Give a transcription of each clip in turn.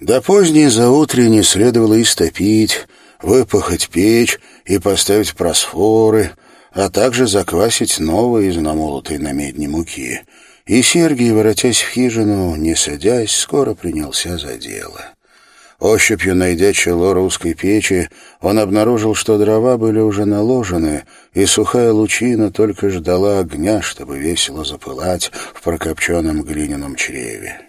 До поздней заутренней следовало истопить, выпахать печь и поставить просфоры, а также заквасить новые из намолотой на медне муки. И Сергий, воротясь в хижину, не садясь, скоро принялся за дело. Ощупью найдя чело русской печи, он обнаружил, что дрова были уже наложены, и сухая лучина только ждала огня, чтобы весело запылать в прокопченном глиняном чреве.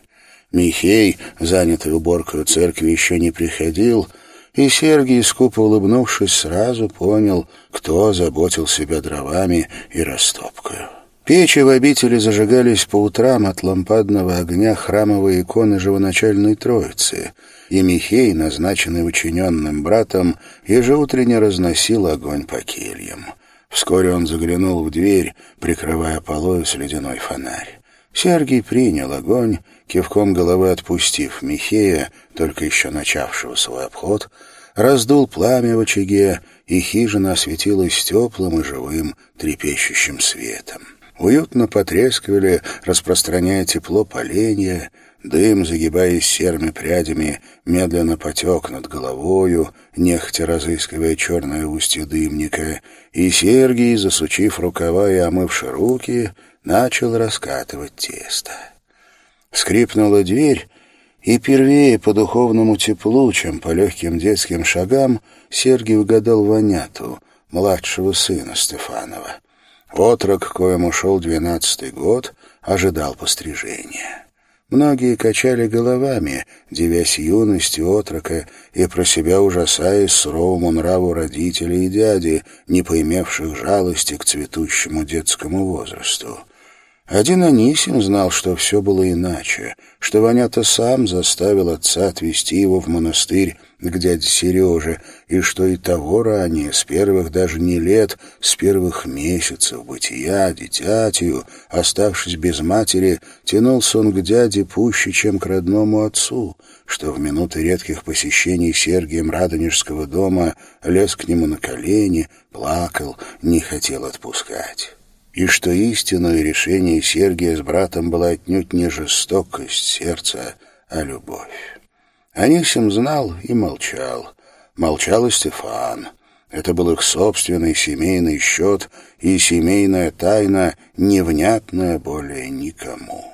Михей, занятый уборкой церкви, еще не приходил, и Сергий, скупо улыбнувшись, сразу понял, кто заботил себя дровами и растопкою. Печи в обители зажигались по утрам от лампадного огня храмовой иконы Живоначальной Троицы, и Михей, назначенный учиненным братом, ежеутренне разносил огонь по кельям. Вскоре он заглянул в дверь, прикрывая полою с ледяной фонарь. Сергий принял огонь, кивком головы отпустив Михея, только еще начавшего свой обход, раздул пламя в очаге, и хижина осветилась теплым и живым трепещущим светом. Уютно потрескивали, распространяя тепло поленья, дым, загибаясь серыми прядями, медленно потек над головою, нехотя разыскивая черное устье дымника, и Сергий, засучив рукава и омывши руки, начал раскатывать тесто. Скрипнула дверь, и первее по духовному теплу, чем по легким детским шагам, Сергий угадал Ваняту, младшего сына Стефанова. Отрок, коему шел двенадцатый год, ожидал пострижения. Многие качали головами, девясь юности отрока и про себя ужасаясь суровому нраву родителей и дяди, не поимевших жалости к цветущему детскому возрасту. Один Анисим знал, что все было иначе, что Ванята сам заставил отца отвезти его в монастырь к дяде Сереже, и что и того ранее, с первых даже не лет, с первых месяцев бытия, дитятию, оставшись без матери, тянулся он к дяде пуще, чем к родному отцу, что в минуты редких посещений Сергием Радонежского дома лез к нему на колени, плакал, не хотел отпускать и что истинное решение Сергия с братом была отнюдь не жестокость сердца, а любовь. Анисим знал и молчал. Молчал и Стефан. Это был их собственный семейный счет и семейная тайна, невнятная более никому.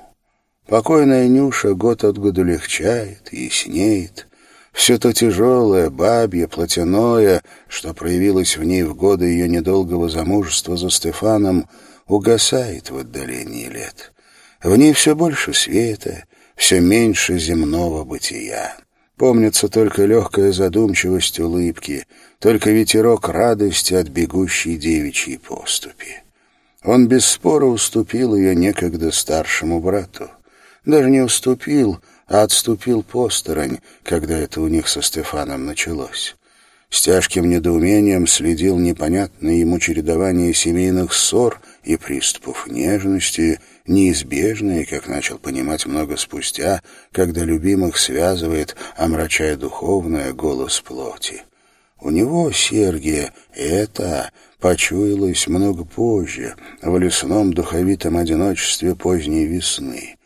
Покойная Нюша год от года легчает, яснеет. Все то тяжелое, бабье, плотяное, что проявилось в ней в годы ее недолгого замужества за Стефаном, угасает в отдалении лет. В ней все больше света, все меньше земного бытия. Помнится только легкая задумчивость улыбки, только ветерок радости от бегущей девичьей поступи. Он без спора уступил ее некогда старшему брату. Даже не уступил, а отступил посторонь, когда это у них со Стефаном началось. С тяжким недоумением следил непонятное ему чередование семейных ссор и приступов нежности, неизбежные, как начал понимать много спустя, когда любимых связывает, омрачая духовное голос плоти. У него, Сергия, это почуялось много позже, в лесном духовитом одиночестве поздней весны.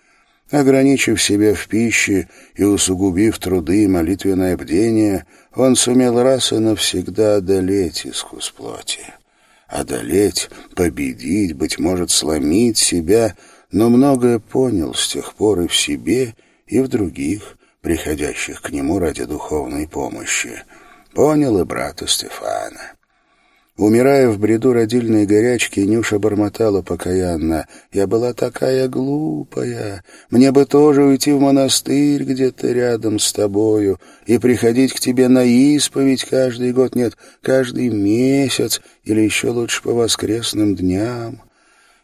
Ограничив себя в пище и усугубив труды и молитвенное бдение, он сумел раз и навсегда одолеть искус плоти. Одолеть, победить, быть может, сломить себя, но многое понял с тех пор и в себе, и в других, приходящих к нему ради духовной помощи. Понял и брата Стефана. Умирая в бреду родильной горячки, Нюша бормотала покаянно. «Я была такая глупая. Мне бы тоже уйти в монастырь где-то рядом с тобою и приходить к тебе на исповедь каждый год, нет, каждый месяц или еще лучше по воскресным дням».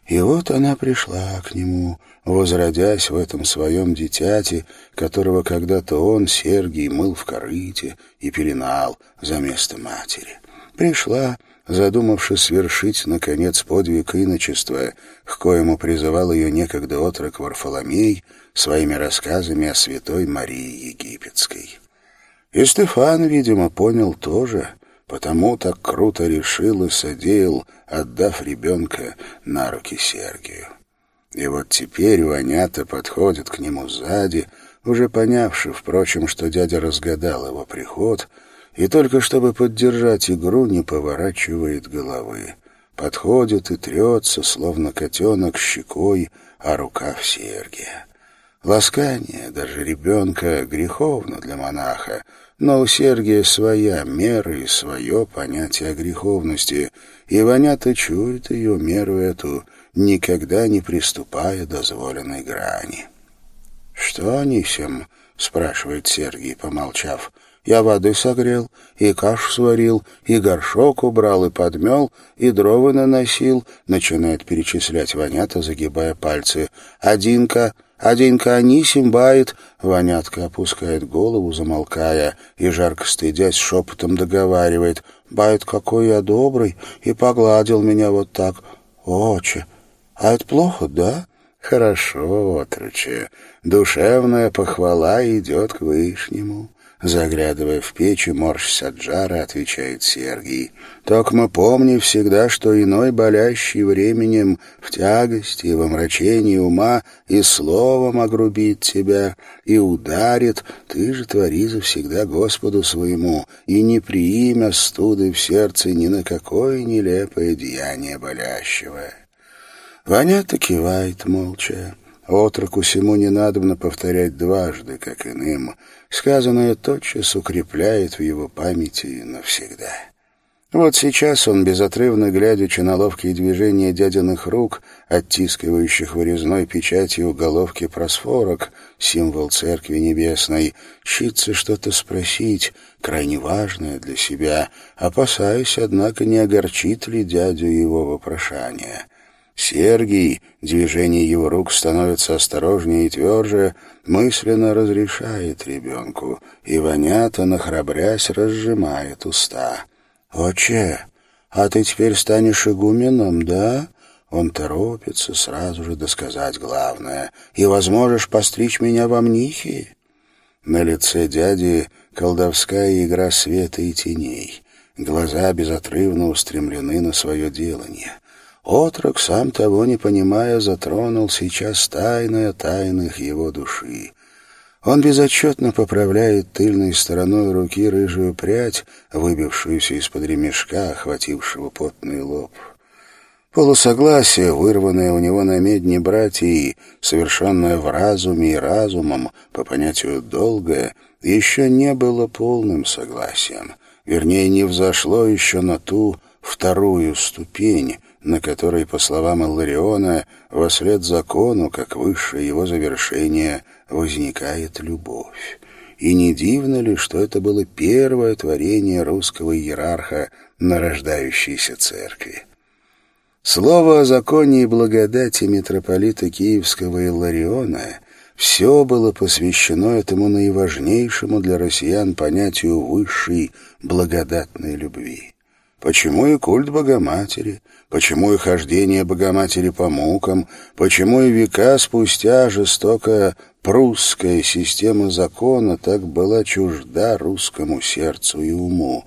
И вот она пришла к нему, возродясь в этом своем дитяте, которого когда-то он, Сергий, мыл в корыте и пеленал за место матери. Пришла задумавшись свершить, наконец, подвиг иночества, к коему призывал ее некогда отрок Варфоломей своими рассказами о святой Марии Египетской. И Стефан, видимо, понял тоже, потому так круто решил и содеял, отдав ребенка на руки Сергию. И вот теперь Ванята подходит к нему сзади, уже понявший, впрочем, что дядя разгадал его приход, и только чтобы поддержать игру, не поворачивает головы. Подходит и трется, словно котенок щекой, а рука в Сергия. Ласкание даже ребенка греховно для монаха, но у Сергия своя мера и свое понятие о греховности, и Ванята чует ее меру эту, никогда не приступая дозволенной грани. «Что, Анисим?» — спрашивает Сергий, помолчав. «Я воды согрел, и кашу сварил, и горшок убрал, и подмел, и дрова наносил», — начинает перечислять Ванята, загибая пальцы. «Одинка...» Оденька Анисим бает, Ванятка опускает голову, замолкая, и, жарко стыдясь, шепотом договаривает. Бает, какой я добрый, и погладил меня вот так. Отче, а это плохо, да? Хорошо, отроче. Душевная похвала идет к Вышнему. Заглядывая в печь и морщась от жара, отвечает Сергий. «Только мы помни всегда, что иной, болящий временем, в тягости и в омрачении ума, и словом огрубит тебя, и ударит, ты же твори завсегда Господу своему, и не приимя студы в сердце ни на какое нелепое деяние болящего». Ванята кивает молча. Отроку всему не надобно повторять дважды, как иным. Сказанное тотчас укрепляет в его памяти навсегда. Вот сейчас он, безотрывно глядячи на ловкие движения дядиных рук, оттискивающих вырезной печатью головки просфорок, символ Церкви Небесной, чится что-то спросить, крайне важное для себя, опасаясь, однако, не огорчит ли дядю его вопрошания — Сергий, движение его рук становится осторожнее и тверже, мысленно разрешает ребенку, и Ванята, нахрабрясь, разжимает уста. «Отче, а ты теперь станешь игуменом, да?» Он торопится сразу же досказать главное. «И возможешь постричь меня во мнихи?» На лице дяди колдовская игра света и теней. Глаза безотрывно устремлены на свое делание — Отрок, сам того не понимая, затронул сейчас тайное тайных его души. Он безотчетно поправляет тыльной стороной руки рыжую прядь, выбившуюся из-под ремешка, охватившего потный лоб. Полусогласие, вырванное у него на медне братьей, совершенное в разуме и разумом, по понятию «долгое», еще не было полным согласием. Вернее, не взошло еще на ту вторую ступень, на которой, по словам Иллариона, во след закону, как высшее его завершение, возникает любовь. И не дивно ли, что это было первое творение русского иерарха на рождающейся церкви? Слово о законе и благодати митрополита Киевского Иллариона все было посвящено этому наиважнейшему для россиян понятию высшей благодатной любви. Почему и культ Богоматери, почему и хождение Богоматери по мукам, почему и века спустя жестокая прусская система закона так была чужда русскому сердцу и уму.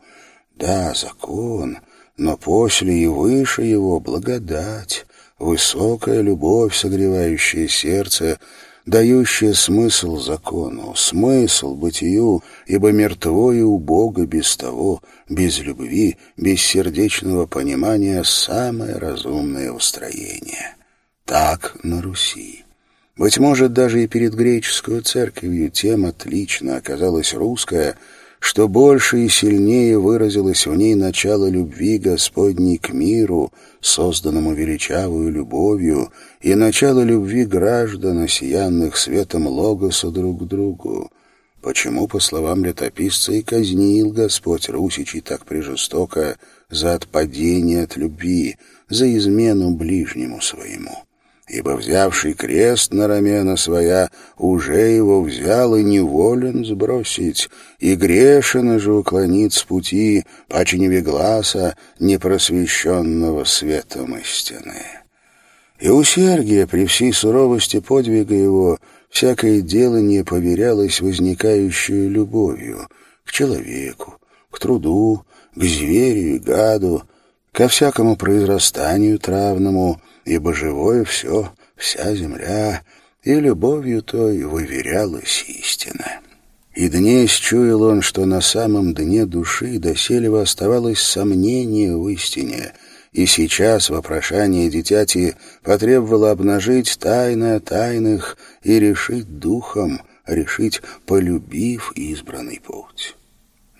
Да, закон, но после и выше его благодать, высокая любовь, согревающая сердце, дающая смысл закону, смысл бытию, ибо мертво и убого без того, без любви, без сердечного понимания самое разумное устроение. Так на Руси. Быть может, даже и перед греческую церковью тем отлично оказалась русская — что больше и сильнее выразилось в ней начало любви Господней к миру, созданному величавую любовью, и начало любви граждан, осиянных светом Логоса друг к другу. Почему, по словам летописца, и казнил Господь Русичей так прижестоко за отпадение от любви, за измену ближнему своему? Ибо взявший крест на рамена своя уже его взял и неволен сбросить, и грешен же уклонить с пути, паче невегласа, непросвещенного светом истины. И у Сергия при всей суровости подвига его всякое делание поверялось возникающей любовью к человеку, к труду, к зверю и гаду, ко всякому произрастанию травному, ибо живое все, вся земля, и любовью той выверялась истина. И днесь чуял он, что на самом дне души доселево оставалось сомнение в истине, и сейчас вопрошание дитяти потребовало обнажить тайное тайных и решить духом, решить, полюбив избранный путь.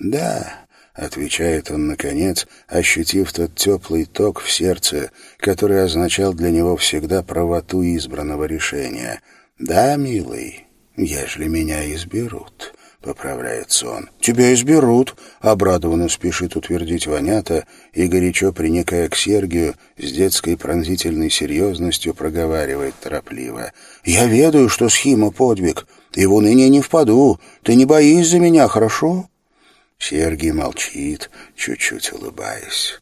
«Да», — отвечает он, наконец, ощутив тот теплый ток в сердце, который означал для него всегда правоту избранного решения. «Да, милый, ежели меня изберут». — поправляется он. «Тебя изберут», — обрадованно спешит утвердить Ванята и, горячо приникая к Сергию, с детской пронзительной серьезностью проговаривает торопливо. «Я ведаю, что схима подвиг, и в уныние не впаду. Ты не боись за меня, хорошо?» Сергий молчит, чуть-чуть улыбаясь.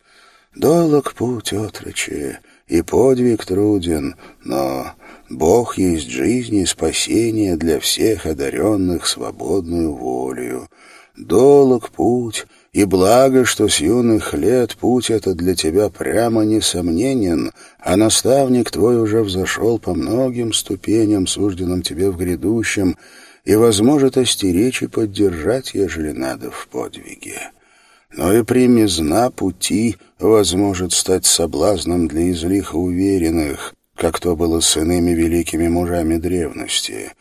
«Долог путь, отрочи, и подвиг труден, но Бог есть жизнь и спасение для всех одаренных свободную волею. Долог путь, и благо, что с юных лет путь это для тебя прямо несомненен, а наставник твой уже взошел по многим ступеням, сужденным тебе в грядущем, и возможет остеречь и поддержать, ежели надо, в подвиге. Но и примизна пути возможет стать соблазном для излиха уверенных, как то было с иными великими мужами древности.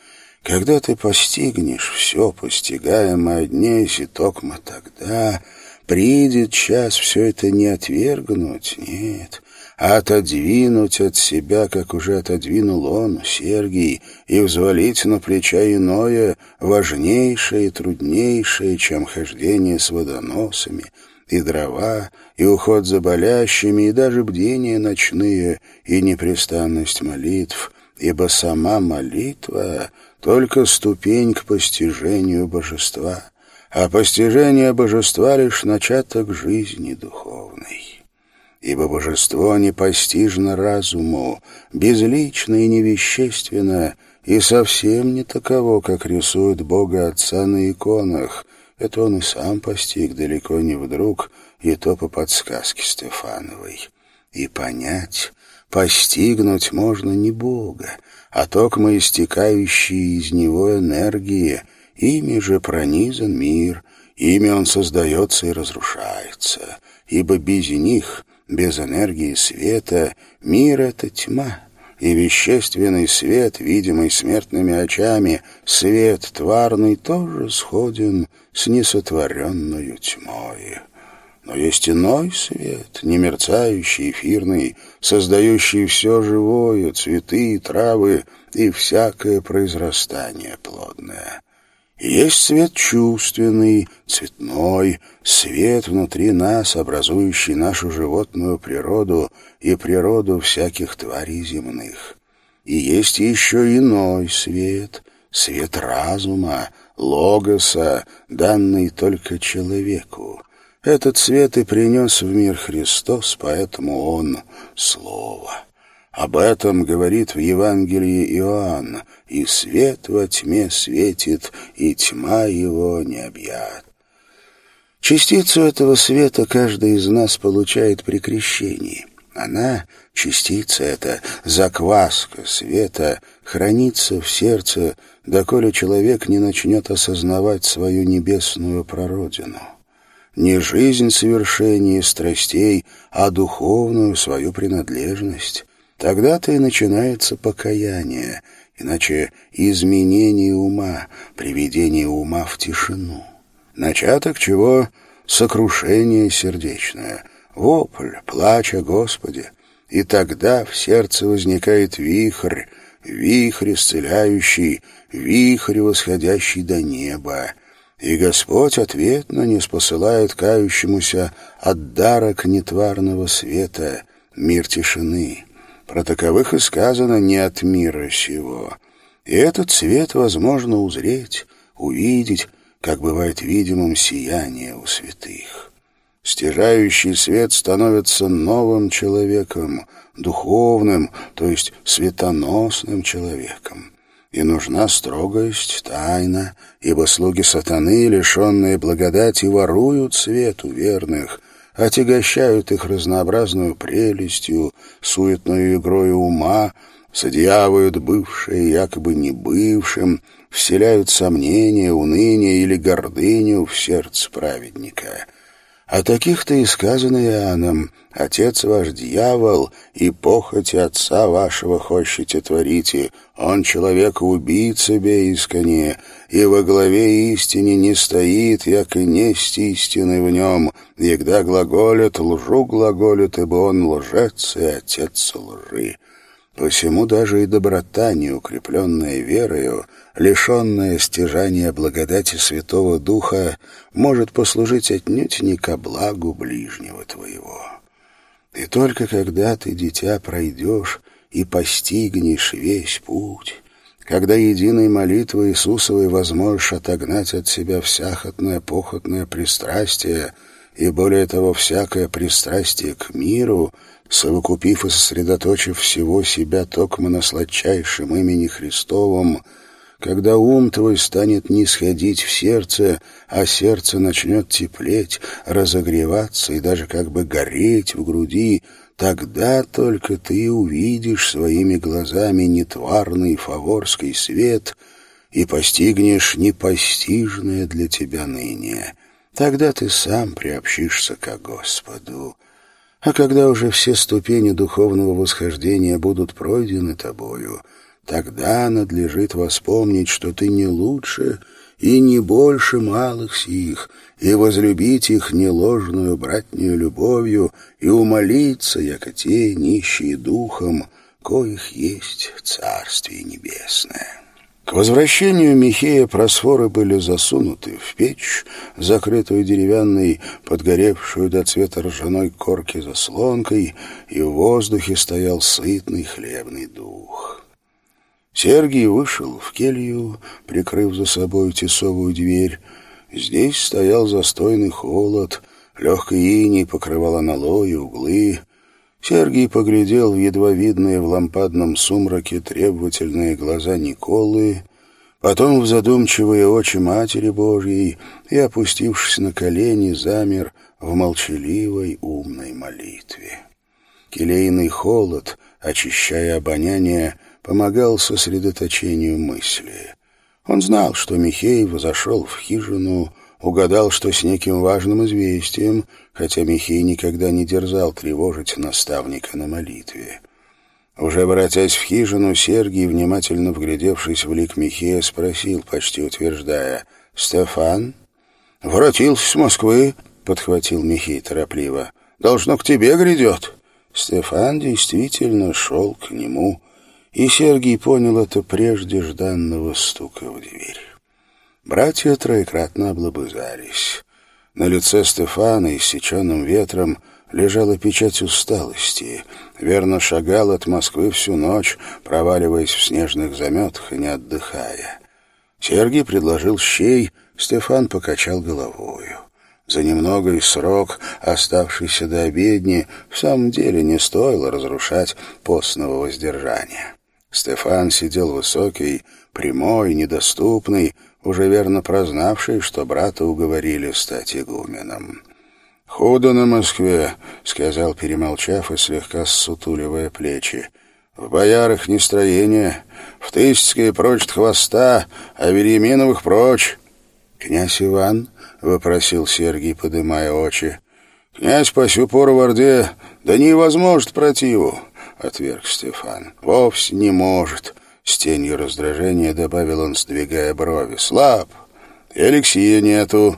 Когда ты постигнешь все постигаемое днесь и токмо тогда, придет час все это не отвергнуть, нет, отодвинуть от себя, как уже отодвинул он, Сергий, и взвалить на плеча иное, важнейшее и труднейшее, чем хождение с водоносами — и дрова, и уход за болящими, и даже бдения ночные, и непрестанность молитв, ибо сама молитва — только ступень к постижению божества, а постижение божества — лишь начаток жизни духовной. Ибо божество непостижно разуму, безлично и невещественно, и совсем не таково, как рисует Бога Отца на иконах — это он и сам постиг далеко не вдруг, и то по подсказке Стефановой. И понять, постигнуть можно не Бога, а токмо истекающие из него энергии, ими же пронизан мир, ими он создается и разрушается, ибо без них, без энергии света, мир — это тьма, и вещественный свет, видимый смертными очами, свет тварный, тоже сходен с несотворенную тьмой. Но есть иной свет, не мерцающий, эфирный, создающий все живое, цветы, травы и всякое произрастание плодное. Есть свет чувственный, цветной, свет внутри нас, образующий нашу животную природу и природу всяких тварей земных. И есть еще иной свет, свет разума, логоса, данный только человеку. Этот свет и принес в мир Христос, поэтому Он — Слово. Об этом говорит в Евангелии Иоанн, «И свет во тьме светит, и тьма его не объят». Частицу этого света каждый из нас получает при крещении. Она, частица эта, закваска света, хранится в сердце, доколе человек не начнет осознавать свою небесную прародину. Не жизнь совершения страстей, а духовную свою принадлежность. Тогда-то и начинается покаяние, иначе изменение ума, приведение ума в тишину. Начаток чего — сокрушение сердечное, вопль, плач о Господе. И тогда в сердце возникает вихрь, вихрь исцеляющий, вихрь, восходящий до неба. И Господь ответно не спосылает кающемуся от дарок нетварного света, мир тишины. Про таковых и сказано «не от мира сего». И этот свет возможно узреть, увидеть, как бывает видимым сияние у святых. Стяжающий свет становится новым человеком, духовным, то есть светоносным человеком. И нужна строгость, тайна, ибо слуги сатаны, лишенные благодати, воруют свет у верных, отягощают их разнообразную прелестью, суетную игрой ума, содьявают бывшее якобы не бывшим, вселяют сомнения, уныние или гордыню в сердце праведника. О таких-то и сказано Иоанном, «Отец ваш дьявол, и похоти отца вашего хочете творите, он человека убить себе исконе, и во главе истине не стоит, як и несть истины в нем, егда глаголит, лжу глаголит, ибо он лжец и отец лжи». Посему даже и доброта, неукрепленная верою, лишенная стяжания благодати Святого Духа, может послужить отнюдь не ко благу ближнего твоего. И только когда ты, дитя, пройдешь и постигнешь весь путь, когда единой молитвой Иисусовой возможешь отогнать от себя всяхотное похотное пристрастие и, более того, всякое пристрастие к миру — совокупив и сосредоточив всего себя токмо на сладчайшем имени Христовом, когда ум твой станет не сходить в сердце, а сердце начнет теплеть, разогреваться и даже как бы гореть в груди, тогда только ты увидишь своими глазами нетварный фаворский свет и постигнешь непостижное для тебя ныне. Тогда ты сам приобщишься ко Господу. А когда уже все ступени духовного восхождения будут пройдены тобою, тогда надлежит воспомнить, что ты не лучше и не больше малых сих, и возлюбить их неложную братнюю любовью, и умолиться, яко те, нищие духом, коих есть Царствие Небесное». К возвращению Михея просфоры были засунуты в печь, закрытую деревянной, подгоревшую до цвета ржаной корки заслонкой, и в воздухе стоял сытный хлебный дух. Сергий вышел в келью, прикрыв за собой тесовую дверь. Здесь стоял застойный холод, легкой иней покрывала налои, углы, Сергий поглядел в едва видные в лампадном сумраке требовательные глаза Николы, потом в задумчивые очи Матери Божьей и, опустившись на колени, замер в молчаливой умной молитве. Келейный холод, очищая обоняние, помогал сосредоточению мысли. Он знал, что Михеев зашел в хижину, угадал, что с неким важным известием, хотя Михей никогда не дерзал тревожить наставника на молитве. Уже обратясь в хижину, Сергий, внимательно вглядевшись в лик Михея, спросил, почти утверждая, «Стефан?» «Воротился с Москвы», — подхватил Михей торопливо. «Должно к тебе грядет». Стефан действительно шел к нему, и Сергий понял это прежде жданного стука в дверь. Братья троекратно облобызались. На лице Стефана, иссеченным ветром, лежала печать усталости. Верно шагал от Москвы всю ночь, проваливаясь в снежных заметах и не отдыхая. Сергий предложил щей, Стефан покачал головою. За немногой срок, оставшийся до обедни, в самом деле не стоило разрушать постного воздержания. Стефан сидел высокий, прямой, недоступный, уже верно прознавший, что брата уговорили стать игуменом. «Худо на Москве», — сказал, перемолчав и слегка ссутуливая плечи. «В боярах нестроение, в Тысяцкой прочь хвоста, а Вильяминовых прочь». «Князь Иван?» — вопросил Сергий, подымая очи. «Князь по сю пору в Орде, да невозможно противу», — отверг Стефан. «Вовсе не может». С тенью раздражения добавил он, сдвигая брови. «Слаб! И Алексея нету!»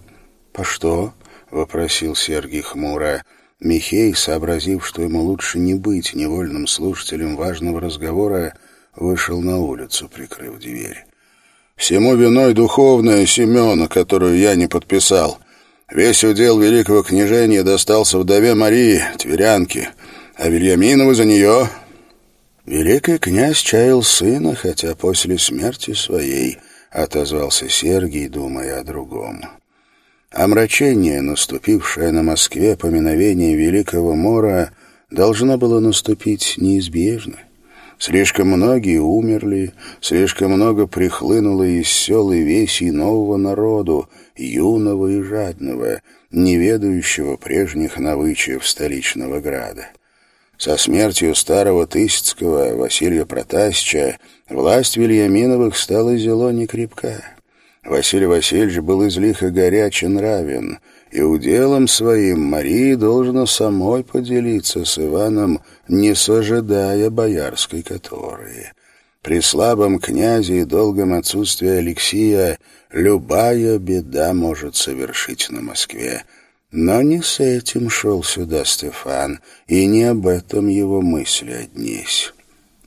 «По что?» — вопросил Сергий хмуро. Михей, сообразив, что ему лучше не быть невольным слушателем важного разговора, вышел на улицу, прикрыв дверь. «Всему виной духовная Семена, которую я не подписал. Весь удел великого княжения достался вдове Марии, тверянке, а Вильяминова за нее Великий князь чаял сына, хотя после смерти своей отозвался Сергий, думая о другом. Омрачение, наступившее на Москве поминовение Великого Мора, должно было наступить неизбежно. Слишком многие умерли, слишком много прихлынуло из сел и весей нового народу, юного и жадного, не ведающего прежних навычаев столичного града. Со смертью старого Тысяцкого Василия Протасича власть Вильяминовых стала зело некрепка. Василий Васильевич был излихо горяч и нравен, и уделом своим Марии должно самой поделиться с Иваном, не сожидая боярской которой. При слабом князе и долгом отсутствии Алексия любая беда может совершить на Москве. Но не с этим шел сюда Стефан, и не об этом его мысли однись.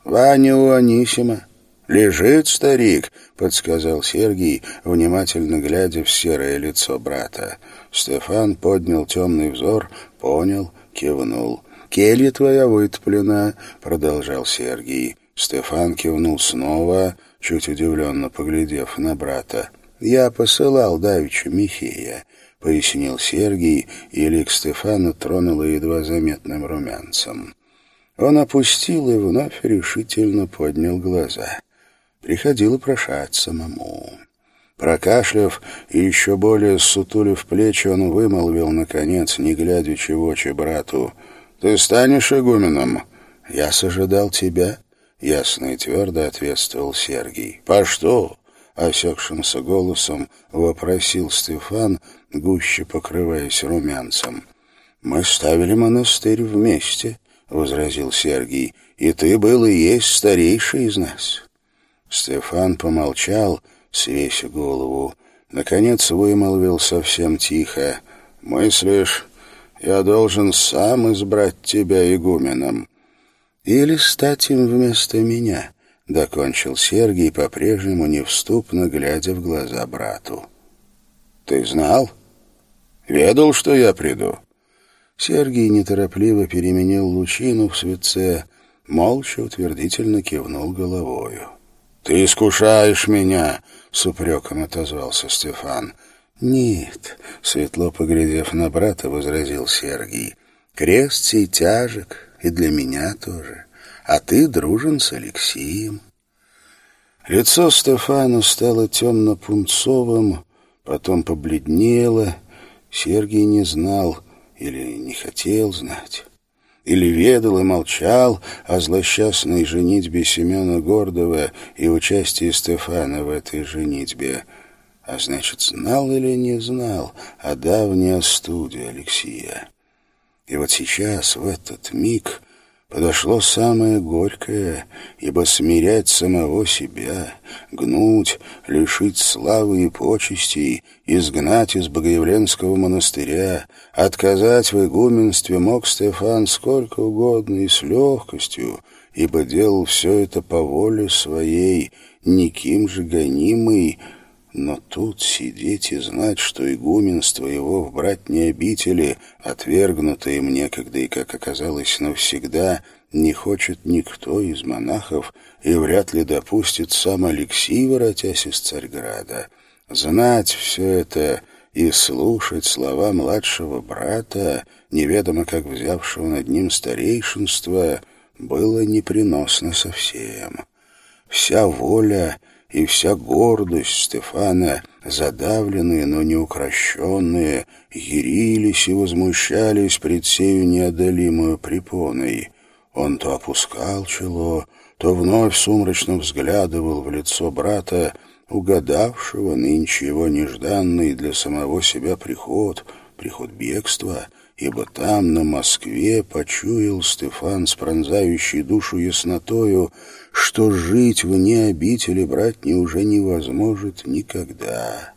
«Ваня у Анисима. Лежит старик», — подсказал Сергий, внимательно глядя в серое лицо брата. Стефан поднял темный взор, понял, кивнул. «Келья твоя вытоплена», — продолжал Сергий. Стефан кивнул снова, чуть удивленно поглядев на брата. «Я посылал давеча Михея», — пояснил Сергий, и лик Стефана тронуло едва заметным румянцем. Он опустил и вновь решительно поднял глаза. Приходило прошать самому. Прокашляв и еще более сутулив плечи, он вымолвил, наконец, не глядя в очи брату, «Ты станешь игуменом?» «Я сожидал тебя», Ясно и твердо ответствовал Сергий. «По что?» — осекшимся голосом вопросил Стефан, гуще покрываясь румянцем. «Мы ставили монастырь вместе», — возразил Сергий, «и ты был и есть старейший из нас». Стефан помолчал, свесив голову. Наконец вымолвил совсем тихо. «Мыслишь, я должен сам избрать тебя игуменом?» Или стать им вместо меня, — докончил Сергий, по-прежнему невступно глядя в глаза брату. — Ты знал? Ведал, что я приду? Сергий неторопливо переменил лучину в свеце, молча утвердительно кивнул головою. — Ты искушаешь меня, — с упреком отозвался Стефан. — Нет, — светло поглядев на брата, возразил Сергий. — Крест сей тяжек, и для меня тоже. А ты дружен с Алексеем. Лицо Стефана стало темно-пунцовым, потом побледнело. Сергий не знал или не хотел знать. Или ведал и молчал о злосчастной женитьбе Семена Гордова и участии Стефана в этой женитьбе. А значит, знал или не знал о давней остуде Алексея. И вот сейчас, в этот миг, подошло самое горькое, ибо смирять самого себя, гнуть, лишить славы и почестей, изгнать из Богоявленского монастыря, отказать в игуменстве мог Стефан сколько угодно и с легкостью, ибо делал все это по воле своей, никим же гонимый, но тут сидеть и знать, что игуменство его в братней обители, отвергнутое им некогда и, как оказалось, навсегда, не хочет никто из монахов и вряд ли допустит сам Алексей, воротясь из Царьграда. Знать все это и слушать слова младшего брата, неведомо как взявшего над ним старейшинство, было неприносно совсем. Вся воля и вся гордость Стефана, задавленные, но не укращенные, ярились и возмущались пред сею неодолимую препоной. Он то опускал чело, то вновь сумрачно взглядывал в лицо брата, угадавшего нынче его нежданный для самого себя приход, приход бегства — ибо там, на Москве, почуял Стефан с пронзающей душу яснотою, что жить вне обители братни уже невозможно никогда,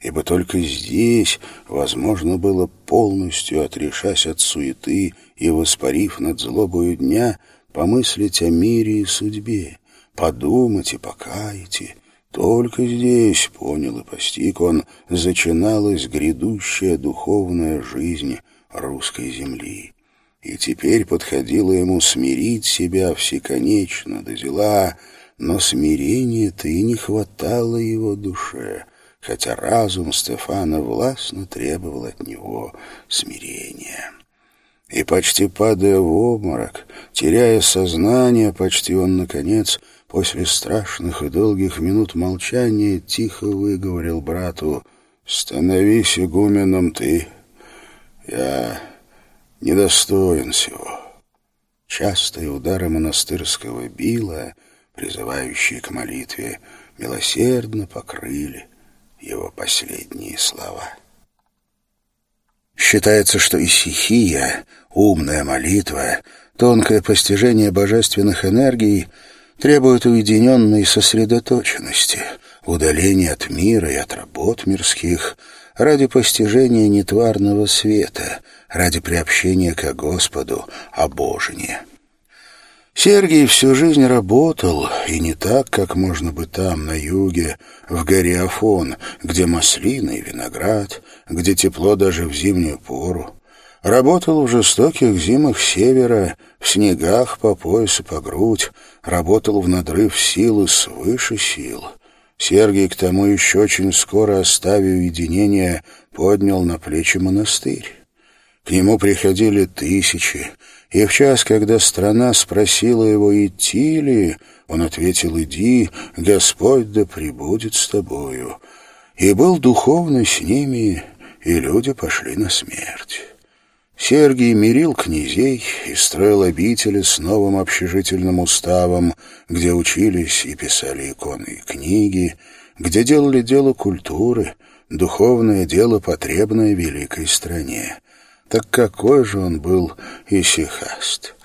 ибо только здесь возможно было полностью, отрешась от суеты и воспарив над злобою дня, помыслить о мире и судьбе, подумать и покаяться, только здесь, понял и постиг он, зачиналась грядущая духовная жизнь русской земли. И теперь подходило ему смирить себя всеконечно до дела, но смирения-то и не хватало его душе, хотя разум Стефана властно требовал от него смирения. И почти падая в обморок, теряя сознание, почти он, наконец, после страшных и долгих минут молчания, тихо выговорил брату «Становись игуменом ты, я недостоин всего. Частые удары монастырского била, призывающие к молитве, милосердно покрыли его последние слова. Считается, что исихия, умная молитва, тонкое постижение божественных энергий требует уединенной сосредоточенности, удаления от мира и от работ мирских, ради постижения нетварного света, ради приобщения к Господу, обожения. Сергий всю жизнь работал, и не так, как можно бы там, на юге, в горе Афон, где маслины и виноград, где тепло даже в зимнюю пору. Работал в жестоких зимах севера, в снегах по пояс и по грудь, работал в надрыв силы свыше сил. Сергий к тому еще очень скоро, оставив уединение, поднял на плечи монастырь. К нему приходили тысячи, и в час, когда страна спросила его, идти ли, он ответил, иди, Господь да пребудет с тобою. И был духовно с ними, и люди пошли на смерть. Сергий мирил князей и строил обители с новым общежительным уставом, где учились и писали иконы и книги, где делали дело культуры, духовное дело, потребное великой стране. Так какой же он был исихаст!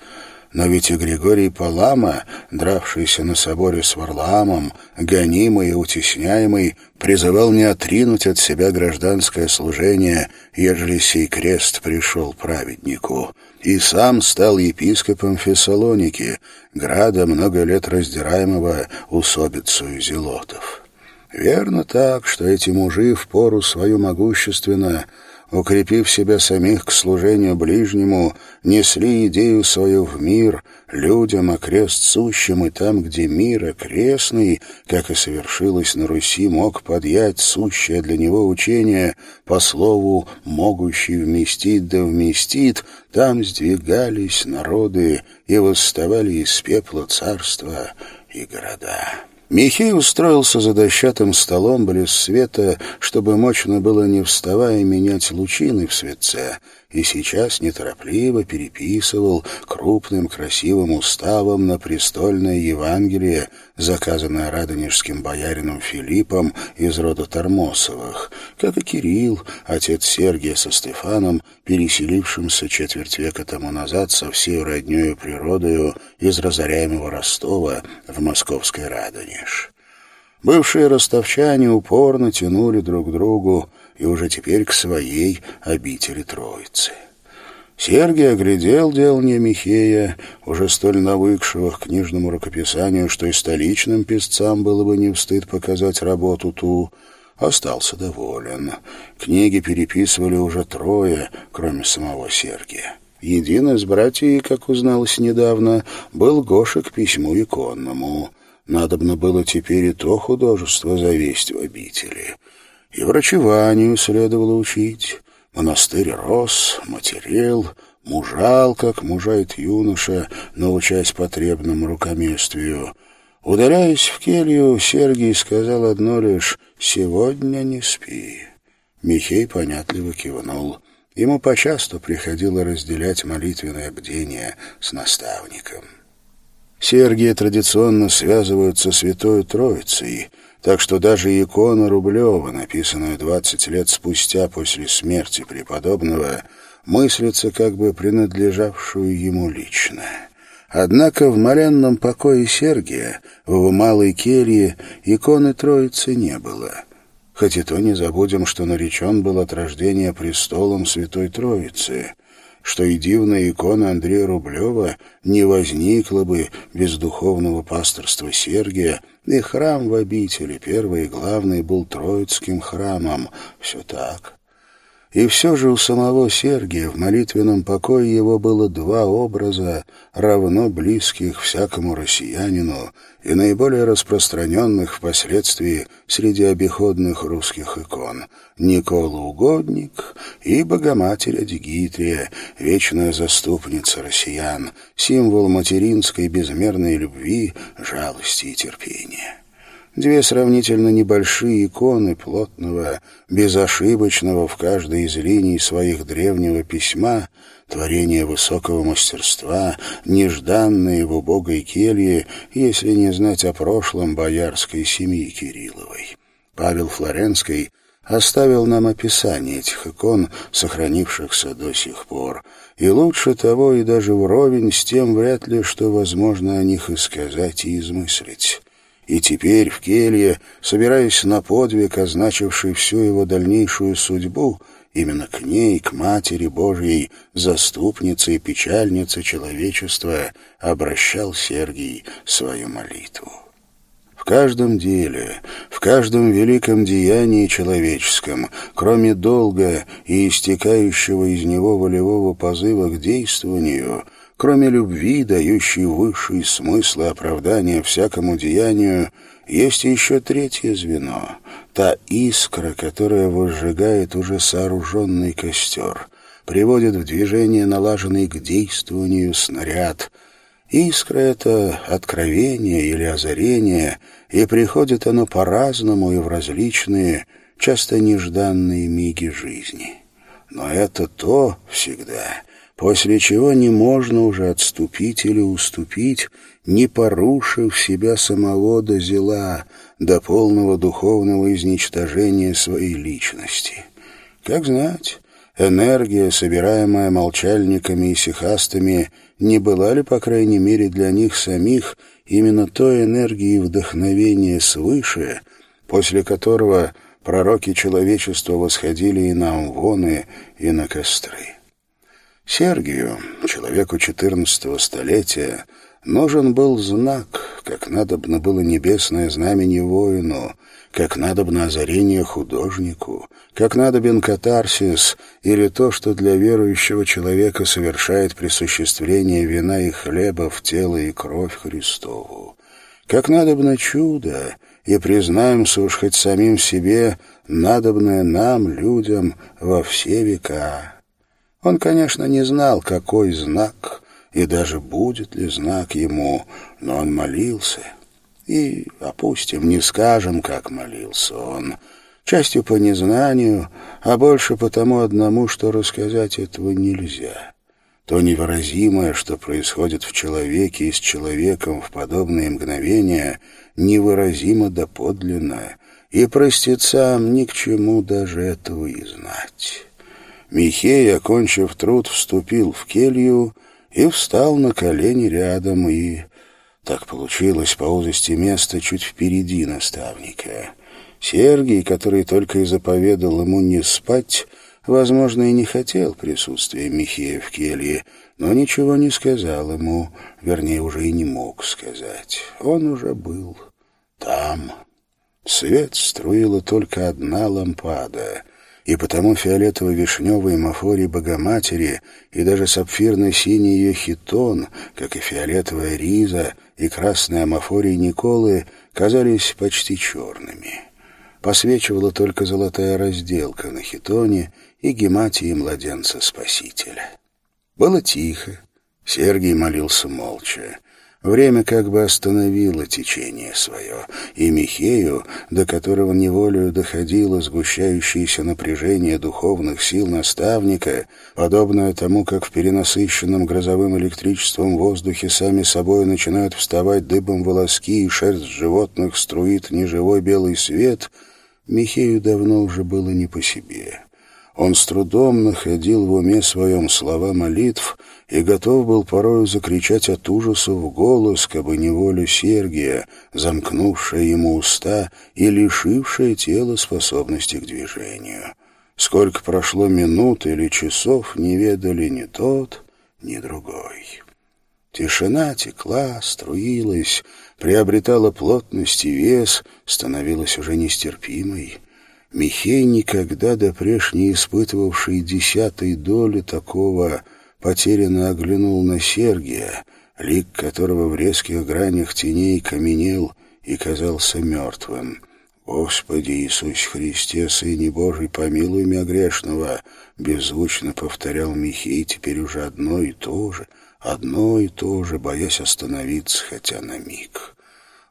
Но ведь и Григорий Палама, дравшийся на соборе с Варламом, гонимый и утесняемый, призывал не отринуть от себя гражданское служение, ежели сей крест пришел праведнику, и сам стал епископом Фессалоники, града, много лет раздираемого усобицу зелотов. Верно так, что эти мужи в пору свою могущественно укрепив себя самих к служению ближнему, несли идею свою в мир, людям окрест сущим, и там, где мир окрестный, как и совершилось на Руси, мог подъять сущее для него учение, по слову «могущий вместить да вместит», там сдвигались народы и восставали из пепла царства и города. Михей устроился за дощатым столом близ света, чтобы мощно было не вставая менять лучины в светце, и сейчас неторопливо переписывал крупным красивым уставом на престольное Евангелие, заказанное радонежским боярином Филиппом из рода Тормосовых, как и Кирилл, отец Сергия со Стефаном, переселившимся четверть века тому назад со всей роднёю природою из разоряемого Ростова в московской Радонеж. Бывшие ростовчане упорно тянули друг к другу и уже теперь к своей обители Троицы. Сергий оглядел делание Михея, уже столь навыкшего к книжному рукописанию, что и столичным писцам было бы не встыд показать работу ту, остался доволен. Книги переписывали уже трое, кроме самого Сергия. Един из братьев, как узналось недавно, был Гоша к письму иконному. Надобно было теперь и то художество завесть в обители. И врачеванию следовало учить. Монастырь рос, матерел, мужал, как мужает юноша, научаясь потребному рукомествию. Ударяясь в келью, Сергий сказал одно лишь «Сегодня не спи». Михей понятливо кивнул. Ему почасту приходило разделять молитвенное бдение с наставником. Сергия традиционно связывают со Святой Троицей, так что даже икона Рублева, написанная 20 лет спустя после смерти преподобного, мыслится как бы принадлежавшую ему лично. Однако в моленном покое Сергия, в его малой келье, иконы Троицы не было. Хоть и то не забудем, что наречен был от рождения престолом Святой Троицы — что и дивная икона Андрея Рублева не возникла бы без духовного пасторства Сергия, и храм в обители, первый и главный, был Троицким храмом. Все так. И все же у самого Сергия в молитвенном покое его было два образа, равно близких всякому россиянину и наиболее распространенных впоследствии среди обиходных русских икон — Никола Угодник и Богоматерь Адигитрия, вечная заступница россиян, символ материнской безмерной любви, жалости и терпения. Две сравнительно небольшие иконы плотного, безошибочного в каждой из линий своих древнего письма, творение высокого мастерства, нежданные в убогой келье, если не знать о прошлом боярской семьи Кирилловой. Павел Флоренский оставил нам описание этих икон, сохранившихся до сих пор, и лучше того и даже вровень с тем вряд ли, что возможно о них и сказать, и измыслить. И теперь в келье, собираясь на подвиг, означивший всю его дальнейшую судьбу, именно к ней, к Матери Божьей, заступнице и печальнице человечества, обращал Сергий свою молитву. Каждом деле, в каждом великом деянии человеческом, кроме долга и истекающего из него волевого позыва к действованию, кроме любви, дающей высший смысл и оправдание всякому деянию, есть еще третье звено — та искра, которая возжигает уже сооруженный костер, приводит в движение налаженный к действованию снаряд — Искра — это откровение или озарение, и приходит оно по-разному и в различные, часто нежданные миги жизни. Но это то всегда, после чего не можно уже отступить или уступить, не порушив себя самого до зела, до полного духовного изничтожения своей личности. Как знать, энергия, собираемая молчальниками и сихастами, не была ли, по крайней мере, для них самих именно той энергией вдохновения свыше, после которого пророки человечества восходили и на амвоны, и на костры. Сергию, человеку XIV столетия, нужен был знак, как надобно было небесное знамение воину, как надобно озарение художнику, как надобен катарсис или то, что для верующего человека совершает присуществление вина и хлеба в тело и кровь Христову. Как надобно чудо, и признаемся уж хоть самим себе, надобное нам, людям, во все века. Он, конечно, не знал, какой знак, и даже будет ли знак ему, но он молился — и, опустим, не скажем, как молился он. Частью по незнанию, а больше по тому одному, что рассказать этого нельзя. То невыразимое, что происходит в человеке и с человеком в подобные мгновения, невыразимо доподлинно, и простецам ни к чему даже этого и знать. Михей, окончив труд, вступил в келью и встал на колени рядом и так получилось по узости места чуть впереди наставника. Сергий, который только и заповедал ему не спать, возможно, и не хотел присутствия Михея в келье, но ничего не сказал ему, вернее, уже и не мог сказать. Он уже был там. Свет струила только одна лампада — и потому фиолетово-вишневый мафорий Богоматери и даже сапфирно-синий ее хитон, как и фиолетовая риза и красная амафорий Николы, казались почти черными. Посвечивала только золотая разделка на хитоне и гематии младенца Спасителя. Было тихо. Сергий молился молча. Время как бы остановило течение свое, и Михею, до которого неволею доходило сгущающееся напряжение духовных сил наставника, подобное тому, как в перенасыщенном грозовым электричеством воздухе сами собой начинают вставать дыбом волоски и шерсть животных струит неживой белый свет, Михею давно уже было не по себе. Он с трудом находил в уме своем слова молитв и готов был порою закричать от ужаса в голос, кабы неволю Сергия, замкнувшая ему уста и лишившая тело способности к движению. Сколько прошло минут или часов, не ведали ни тот, ни другой. Тишина текла, струилась, приобретала плотность и вес, становилась уже нестерпимой. Михей, никогда допреж не испытывавший десятой доли такого, потерянно оглянул на Сергия, лик которого в резких гранях теней каменел и казался мертвым. «Господи Иисус Христе, Сыне Божий, помилуй меня грешного!» Беззвучно повторял Михей теперь уже одно и то же, одно и то же, боясь остановиться хотя на миг.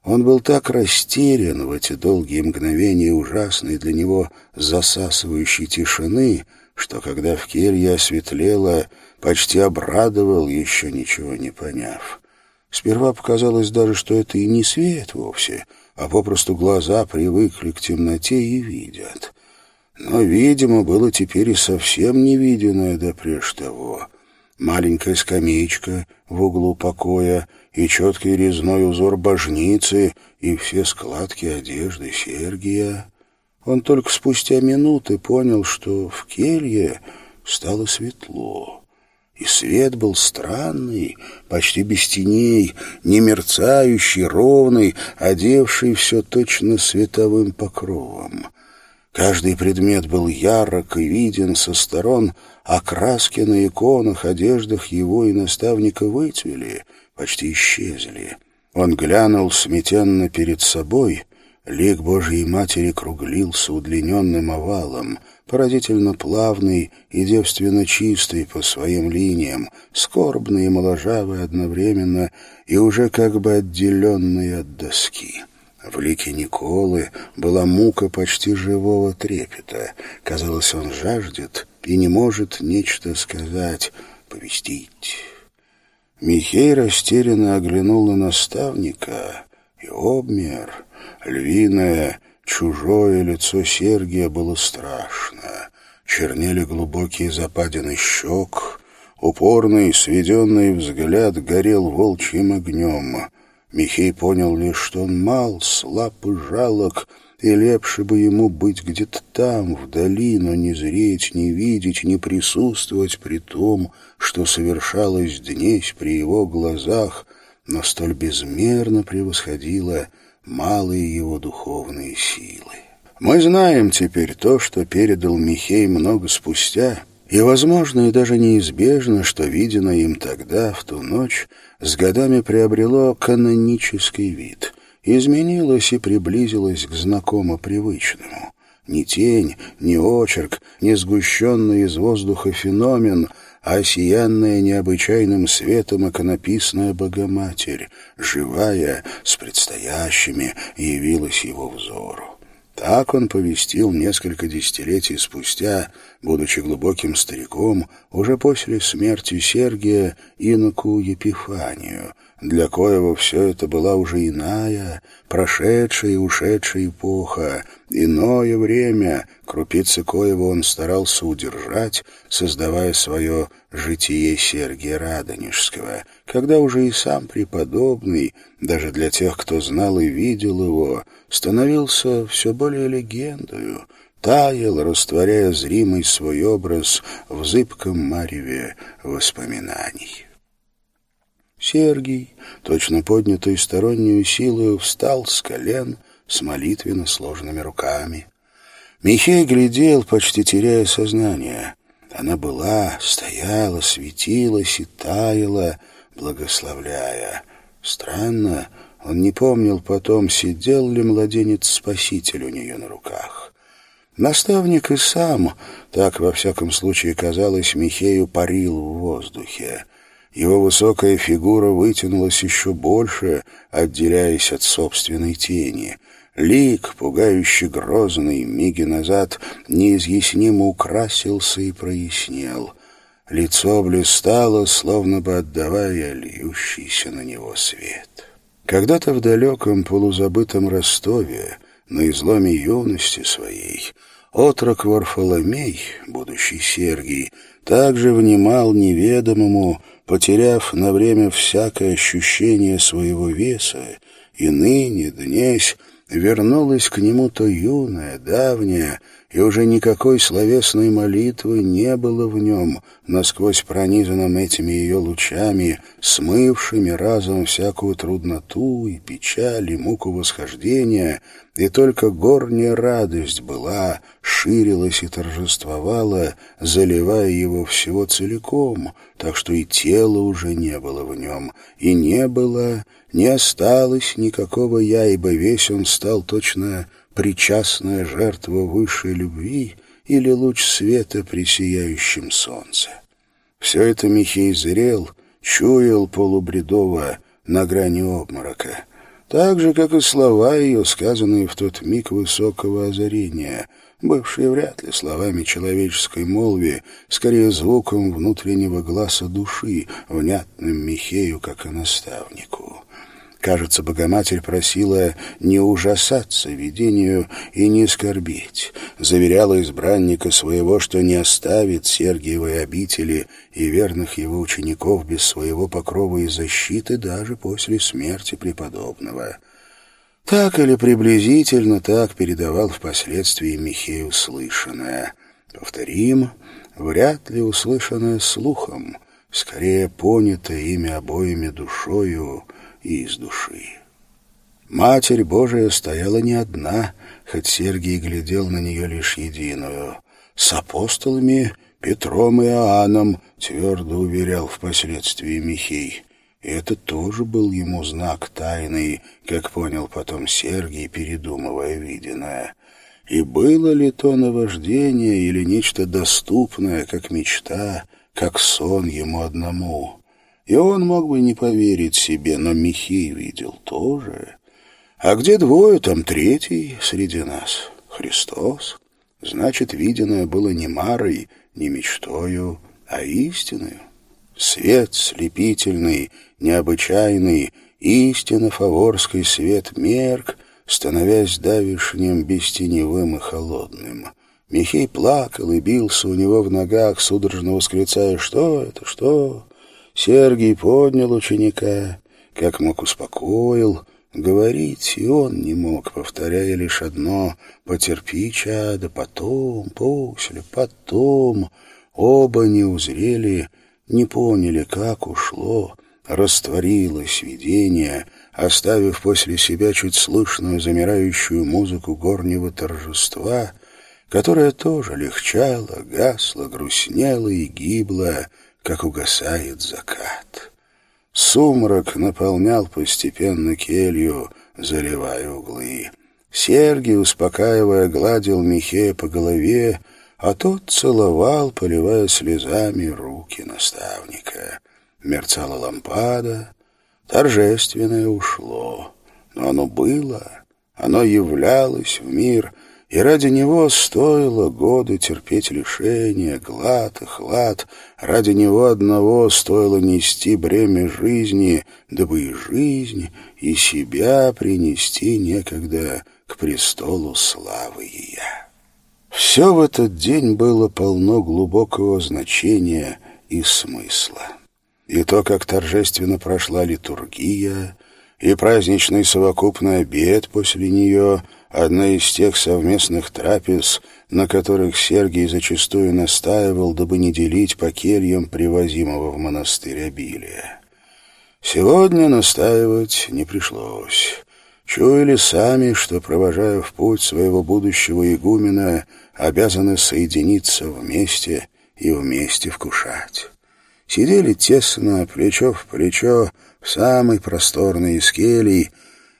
Он был так растерян в эти долгие мгновения ужасной для него засасывающей тишины, что, когда в келье осветлело, почти обрадовал, еще ничего не поняв. Сперва показалось даже, что это и не свет вовсе, а попросту глаза привыкли к темноте и видят. Но, видимо, было теперь и совсем невиденное до прежде того. Маленькая скамеечка в углу покоя и четкий резной узор божницы и все складки одежды Сергия. Он только спустя минуты понял, что в келье стало светло. И свет был странный, почти без теней, не мерцающий, ровный, одевший все точно световым покровом. Каждый предмет был ярок и виден со сторон, а краски на иконах, одеждах его и наставника выцвели, почти исчезли. Он глянул сметенно перед собой, лик Божьей Матери круглился удлиненным овалом — поразительно плавный и девственно чистый по своим линиям, скорбный и моложавый одновременно и уже как бы отделенный от доски. В лике Николы была мука почти живого трепета. Казалось, он жаждет и не может нечто сказать, повестить. Михей растерянно оглянул на наставника и обмер. Львиная, Чужое лицо Сергия было страшно. Чернели глубокие западины щек, упорный, сведенный взгляд горел волчьим огнем. Михей понял лишь, что он мал, слаб и жалок, и лепше бы ему быть где-то там, вдали, но не зреть, не видеть, не присутствовать при том, что совершалось днесь при его глазах, но столь безмерно превосходило малые его духовные силы. Мы знаем теперь то, что передал Михей много спустя, и, возможно, и даже неизбежно, что видено им тогда, в ту ночь, с годами приобрело канонический вид, изменилось и приблизилось к знакомо привычному. Ни тень, ни очерк, ни сгущенный из воздуха феномен — а сиянная необычайным светом иконописная Богоматерь, живая, с предстоящими, явилась его взору. Так он повестил несколько десятилетий спустя, будучи глубоким стариком, уже после смерти Сергия иноку Епифанию, для коего все это была уже иная, прошедшая и ушедшая эпоха, иное время, крупицы коего он старался удержать, создавая свое «житие Сергия Радонежского», когда уже и сам преподобный, даже для тех, кто знал и видел его, становился все более легендою, таял, растворяя зримый свой образ в зыбком мареве воспоминаний. Сергий, точно поднятый стороннюю силою, встал с колен с молитвенно сложенными руками. Михей глядел, почти теряя сознание. Она была, стояла, светилась и таяла, благословляя. Странно, он не помнил потом, сидел ли младенец-спаситель у нее на руках. Наставник и сам, так во всяком случае казалось, Михею парил в воздухе. Его высокая фигура вытянулась еще больше, отделяясь от собственной тени. Лик, пугающе грозный, миги назад, неизъяснимо украсился и прояснел. Лицо блистало, словно бы отдавая льющийся на него свет. Когда-то в далеком полузабытом Ростове, на изломе юности своей, отрок Варфоломей, будущий Сергий, также внимал неведомому, потеряв на время всякое ощущение своего веса, и ныне, днесь, вернулась к нему то юная, давняя, и уже никакой словесной молитвы не было в нем, насквозь пронизанном этими ее лучами, смывшими разом всякую трудноту и печаль, и муку восхождения, и только горняя радость была, ширилась и торжествовала, заливая его всего целиком, так что и тела уже не было в нем, и не было, не осталось никакого «я», ибо весь он стал точно причастная жертва высшей любви или луч света при сияющем солнце. Все это Михей зрел, чуял полубредово на грани обморока. так же, как и слова ее, сказанные в тот миг высокого озарения, бывшие вряд ли словами человеческой молви, скорее звуком внутреннего глаза души, внятным Михею, как и наставнику. Кажется, Богоматерь просила не ужасаться видению и не скорбеть, заверяла избранника своего, что не оставит Сергиевой обители и верных его учеников без своего покрова и защиты даже после смерти преподобного. Так или приблизительно так передавал впоследствии Михей услышанное. Повторим, вряд ли услышанное слухом, скорее понятое ими обоими душою — и из души. Матерь Божия стояла не одна, хоть Сергий глядел на нее лишь единую. С апостолами Петром и Иоанном твердо уверял впоследствии Михей. И это тоже был ему знак тайный, как понял потом Сергий, передумывая виденное. И было ли то наваждение или нечто доступное, как мечта, как сон ему одному? И он мог бы не поверить себе, но Михей видел тоже. А где двое, там третий среди нас. Христос. Значит, виденное было не марой, не мечтою, а истиною. Свет слепительный, необычайный, истинно фаворский свет мерк, становясь давишним, бестеневым и холодным. Михей плакал и бился у него в ногах, судорожно восклицая «Что это? Что?» Сергий поднял ученика, как мог успокоил. Говорить и он не мог, повторяя лишь одно «Потерпи, чада, потом, после, потом». Оба не узрели, не поняли, как ушло, растворилось видение, оставив после себя чуть слышную замирающую музыку горнего торжества, которая тоже легчала, гасла, грустнела и гибла, как угасает закат. Сумрак наполнял постепенно келью, заливая углы. Сергий, успокаивая, гладил Михея по голове, а тот целовал, поливая слезами руки наставника. Мерцала лампада, торжественное ушло, но оно было, оно являлось в мир — и ради него стоило годы терпеть лишения, глад и хлад, ради него одного стоило нести бремя жизни, дабы и жизнь, и себя принести некогда к престолу славы ее. Все в этот день было полно глубокого значения и смысла. И то, как торжественно прошла литургия, и праздничный совокупный обед после нее — одна из тех совместных трапез, на которых Сергий зачастую настаивал, дабы не делить по кельям привозимого в монастырь обилия. Сегодня настаивать не пришлось. Чуяли сами, что, провожая в путь своего будущего игумена, обязаны соединиться вместе и вместе вкушать. Сидели тесно, плечо в плечо, в самой просторной из келий,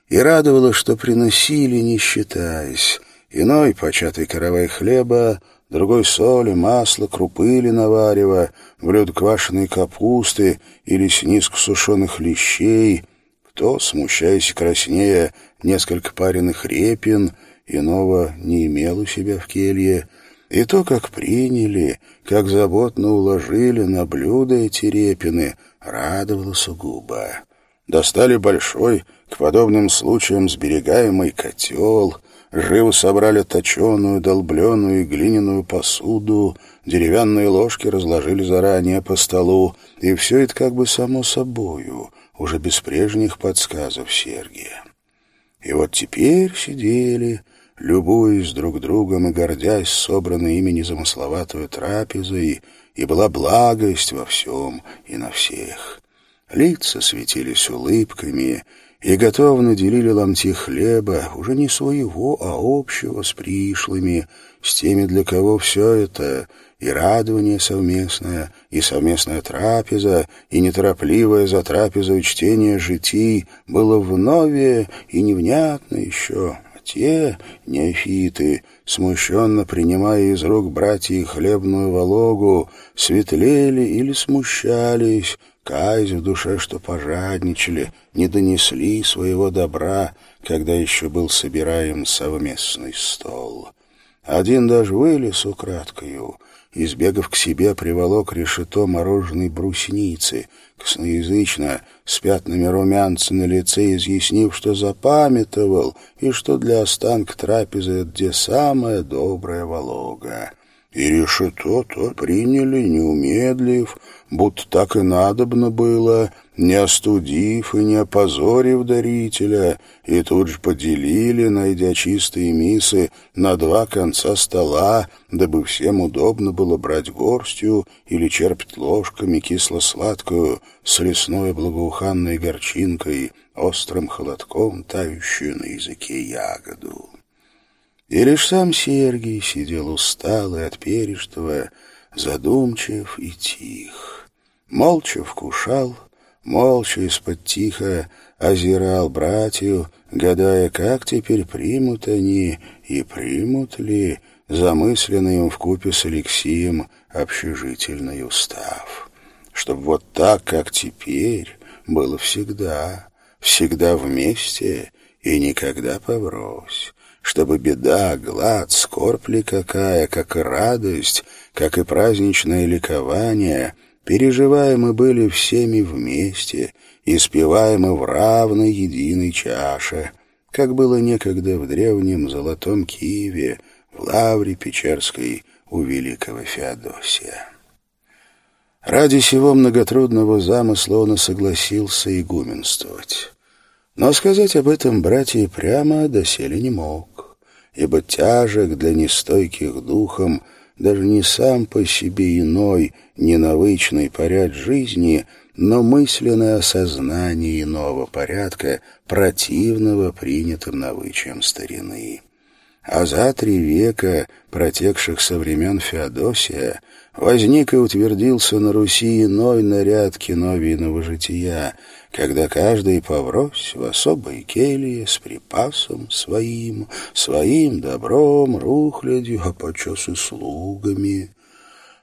и радовало, что приносили, не считаясь. Иной початый каравай хлеба, другой соли, масла, крупы или наварева, блюд квашеной капусты или снизку сушеных лещей, кто, смущаясь и краснея, несколько пареных репин, иного не имел у себя в келье, и то, как приняли, как заботно уложили на блюда эти репины, радовало сугубо. Достали большой, к подобным случаям сберегаемый котел, живо собрали точеную, долбленную и глиняную посуду, деревянные ложки разложили заранее по столу, и все это как бы само собою, уже без прежних подсказов Сергия. И вот теперь сидели, любуясь друг другом и гордясь собранной ими незамысловатую трапезой, и была благость во всем и на всех. Лица светились улыбками, и готовно делили ломти хлеба, уже не своего, а общего, с пришлыми, с теми, для кого все это — и радование совместное, и совместная трапеза, и неторопливое за трапезой чтение житий было вновь и невнятно еще, а те, неофиты, смущенно принимая из рук братьев хлебную вологу, светлели или смущались, каясь в душе, что пожадничали, не донесли своего добра, когда еще был собираем совместный стол. Один даже вылез украдкою, избегав к себе, приволок решето мороженой брусницы, косноязычно, с пятнами румянца на лице, изъяснив, что запамятовал, и что для останка трапезы где самая добрая Волога. И решето-то приняли, не умедлив, будто так и надобно было, не остудив и не опозорив дарителя, и тут же поделили, найдя чистые мисы, на два конца стола, дабы всем удобно было брать горстью или черпать ложками кисло-сладкую, с лесной благоуханной горчинкой, острым холодком, тающую на языке ягоду. И лишь сам Сергий сидел усталый от пережитого, задумчив и тих. Молча вкушал, молча из-под тихо озирал братью, гадая, как теперь примут они и примут ли замысленный им вкупе с Алексеем общежительный устав. Чтоб вот так, как теперь, было всегда, всегда вместе и никогда поврось чтобы беда, глад, скорбь ли какая, как и радость, как и праздничное ликование, переживаемы были всеми вместе и спеваемы в равной единой чаше, как было некогда в древнем Золотом Киеве, в Лавре Печерской у великого Феодосия. Ради сего многотрудного замысла он и согласился игуменствовать. Но сказать об этом братья прямо доселе не мог ибо тяжек для нестойких духом даже не сам по себе иной, ненавычный поряд жизни, но мысленное осознание иного порядка, противного принятым навычиям старины. А за три века, протекших со времен Феодосия, возник и утвердился на Руси иной наряд киновийного жития — когда каждый поврось в особой келье с припасом своим, своим добром, рухлядью, а подчас и слугами.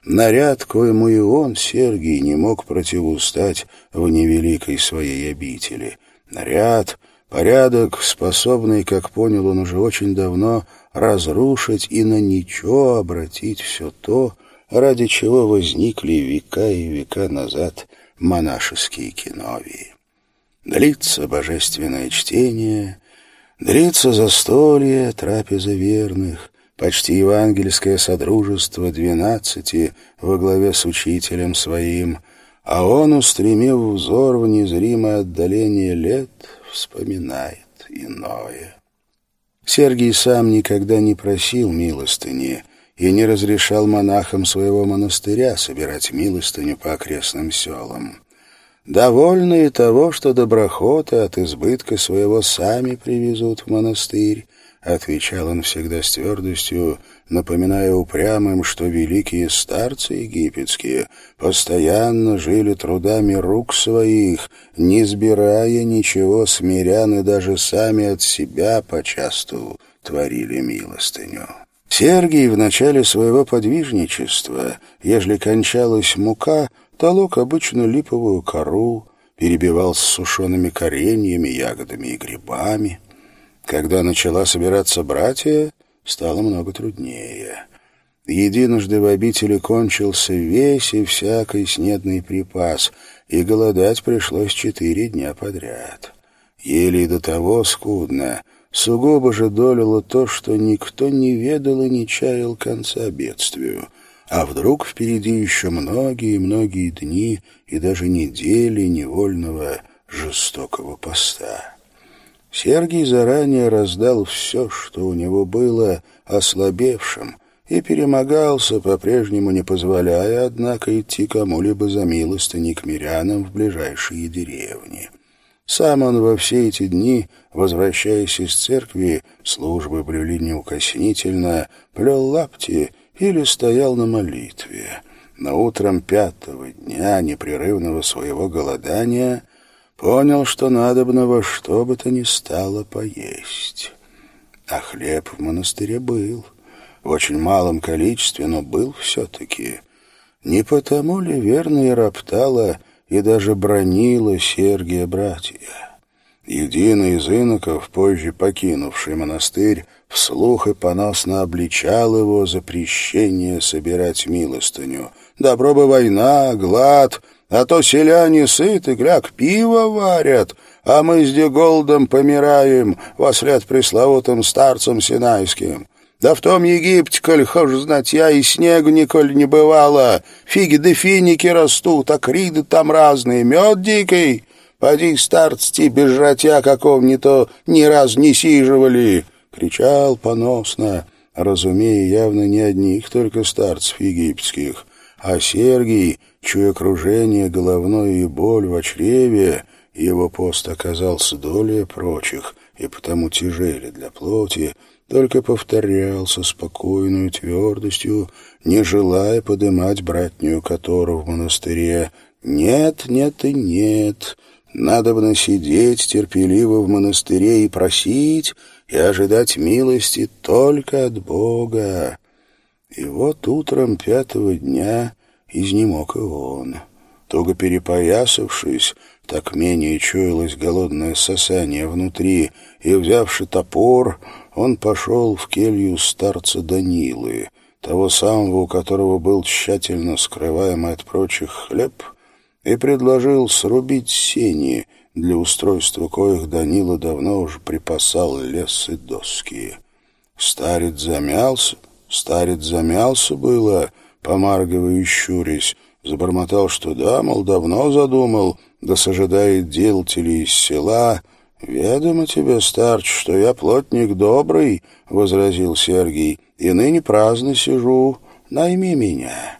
Наряд, коему и он, Сергий, не мог противустать в невеликой своей обители. Наряд, порядок, способный, как понял он уже очень давно, разрушить и на ничего обратить все то, ради чего возникли века и века назад монашеские киновии. Длится божественное чтение, длится застолье, трапеза верных, почти евангельское содружество двенадцати во главе с учителем своим, а он, устремив взор в незримое отдаление лет, вспоминает иное. Сергий сам никогда не просил милостыни и не разрешал монахам своего монастыря собирать милостыню по окрестным селам довольны и того, что доброхоты от избытка своего сами привезут в монастырь, отвечал он всегда с твердостью, напоминая упрямым, что великие старцы египетские постоянно жили трудами рук своих, не сбирая ничего с даже сами от себя почасту творили милостыню. Сергий в начале своего подвижничества, ежели кончалась мука, толок обычно липовую кору, перебивал с сушеными кореньями, ягодами и грибами. Когда начала собираться братья, стало много труднее. Единожды в обители кончился весь и всякий снедный припас, и голодать пришлось четыре дня подряд. Еле и до того скудно, сугубо же долило то, что никто не ведал и не чаял конца бедствию — а вдруг впереди еще многие-многие дни и даже недели невольного жестокого поста. Сергий заранее раздал все, что у него было, ослабевшим, и перемогался, по-прежнему не позволяя, однако, идти кому-либо за милостыней к мирянам в ближайшие деревни. Сам он во все эти дни, возвращаясь из церкви, службы брели неукоснительно, плел лапти или стоял на молитве. Но утром пятого дня непрерывного своего голодания понял, что надобно во что бы то ни стало поесть. А хлеб в монастыре был. В очень малом количестве, но был все-таки. Не потому ли верно и роптала и даже бронила Сергия братья. Единый из иноков, позже покинувший монастырь, вслух и поносно обличал его запрещение собирать милостыню. «Добро бы война, глад, а то селяне сыты, гляк, пиво варят, а мы здесь голодом помираем, вослед пресловутым старцам синайским. Да в том Египте, коль хошь знать, я и снегу николь не бывало, фиги да финики растут, а криды там разные, мед дикий». Поди, старцти, без жратья какого не то ни раз не сиживали!» Кричал поносно, разумея явно не одних только старцев египетских, а Сергий, чуя головное и боль в чреве, его пост оказался долее прочих и потому тяжели для плоти, только повторялся спокойную твердостью, не желая подымать братнюю которую в монастыре. «Нет, нет и нет!» Надо бы насидеть терпеливо в монастыре и просить, и ожидать милости только от Бога. И вот утром пятого дня изнемог и он. Туго перепоясавшись, так менее чуялось голодное сосание внутри, и, взявши топор, он пошел в келью старца Данилы, того самого, у которого был тщательно скрываемый от прочих хлеб — и предложил срубить сени, для устройства коих Данила давно уже припасал лес и доски. Старец замялся, старец замялся было, помаргивая и щурясь, забормотал, что да, мол, давно задумал, да сожидает делателей из села. «Ведомо тебе, старч, что я плотник добрый», — возразил Сергий, — «и ныне праздно сижу, найми меня».